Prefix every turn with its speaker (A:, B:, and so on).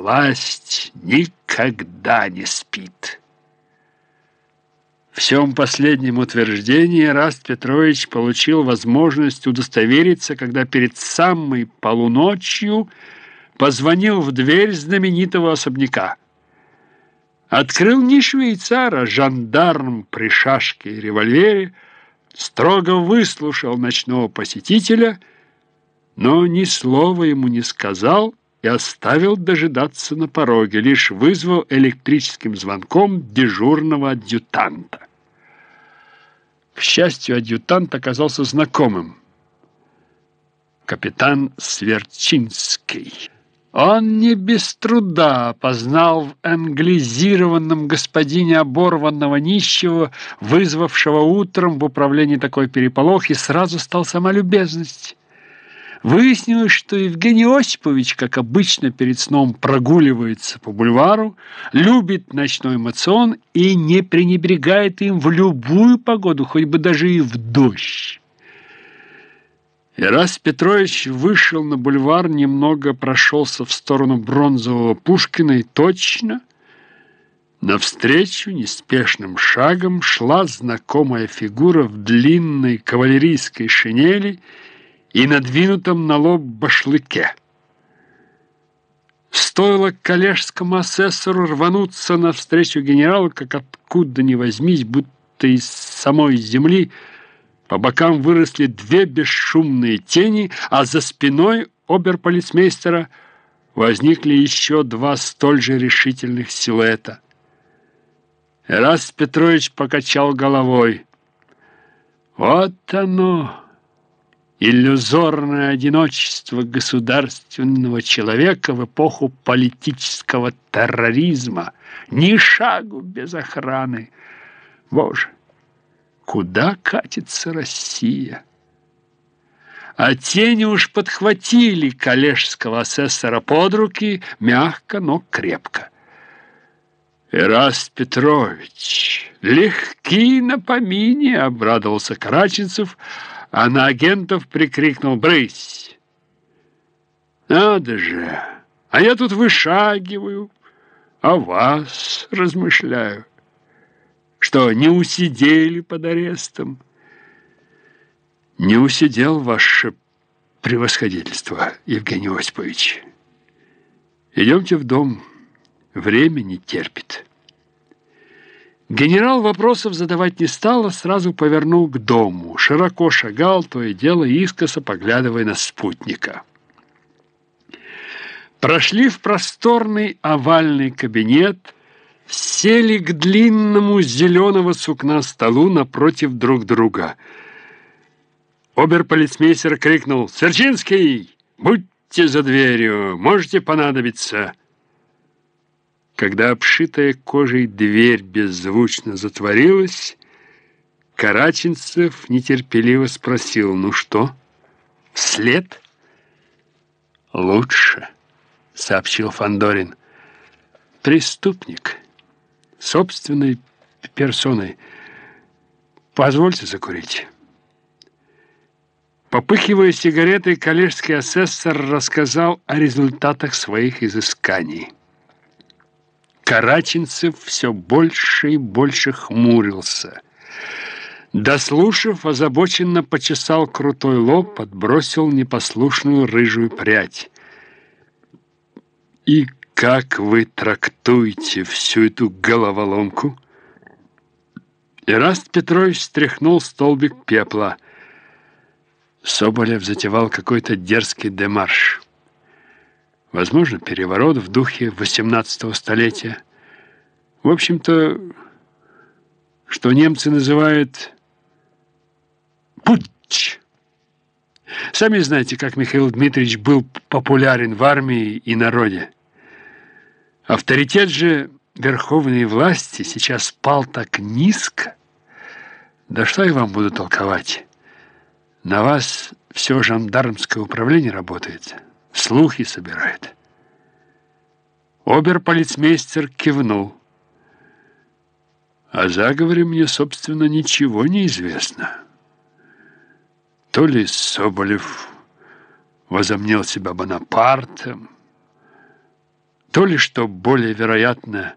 A: власть никогда не спит. В всем последнем утверждении Раст Петрович получил возможность удостовериться, когда перед самой полуночью позвонил в дверь знаменитого особняка. Открыл не швейцар, а жандарм при шашке и револьвере, строго выслушал ночного посетителя, но ни слова ему не сказал и оставил дожидаться на пороге, лишь вызвал электрическим звонком дежурного адъютанта. К счастью, адъютант оказался знакомым. Капитан Сверчинский. Он не без труда познал в англизированном господине оборванного нищего, вызвавшего утром в управлении такой переполох, и сразу стал сама любезность. Выяснилось, что Евгений Осипович, как обычно, перед сном прогуливается по бульвару, любит ночной мацион и не пренебрегает им в любую погоду, хоть бы даже и в дождь. И раз Петрович вышел на бульвар, немного прошелся в сторону бронзового Пушкина и точно навстречу неспешным шагом шла знакомая фигура в длинной кавалерийской шинели и надвинутом на лоб башлыке. Стоило коллежскому асессору рвануться навстречу генералу, как откуда ни возьмись, будто из самой земли, по бокам выросли две бесшумные тени, а за спиной оберполицмейстера возникли еще два столь же решительных силуэта. Раз Петрович покачал головой. «Вот оно!» Иллюзорное одиночество государственного человека в эпоху политического терроризма, ни шагу без охраны. Боже, куда катится Россия? А тени уж подхватили коллежского асессора под руки, мягко, но крепко. «Эраст Петрович, легки на помине!» — обрадовался Караченцев — а на агентов прикрикнул «Брысь!». «Надо же! А я тут вышагиваю, о вас размышляю. Что, не усидели под арестом?» «Не усидел ваше превосходительство, Евгений Осипович. Идемте в дом, время не терпит». Генерал вопросов задавать не стал, а сразу повернул к дому. Широко шагал, то и дело искоса, поглядывая на спутника. Прошли в просторный овальный кабинет, сели к длинному зеленого сукна столу напротив друг друга. Оберполицмейстер крикнул «Сверчинский, будьте за дверью, можете понадобиться». Когда обшитая кожей дверь беззвучно затворилась, Караченцев нетерпеливо спросил, «Ну что, след?» «Лучше», — сообщил Фандорин. «Преступник, собственной персоной. Позвольте закурить». Попыхивая сигаретой, коллежский асессор рассказал о результатах своих изысканий. Караченцев все больше и больше хмурился. Дослушав, озабоченно почесал крутой лоб, подбросил непослушную рыжую прядь. «И как вы трактуете всю эту головоломку?» Ираст Петрович стряхнул столбик пепла. Соболев затевал какой-то дерзкий демарш. Возможно, переворот в духе XVIII столетия. В общем-то, что немцы называют «путч». Сами знаете, как Михаил Дмитриевич был популярен в армии и народе. Авторитет же верховной власти сейчас пал так низко. Да что я вам буду толковать? На вас все жандармское управление работает слухи собирает. Оберполицмейстер кивнул. О заговоре мне, собственно, ничего не известно. То ли Соболев возомнил себя Бонапартом, то ли, что более вероятно,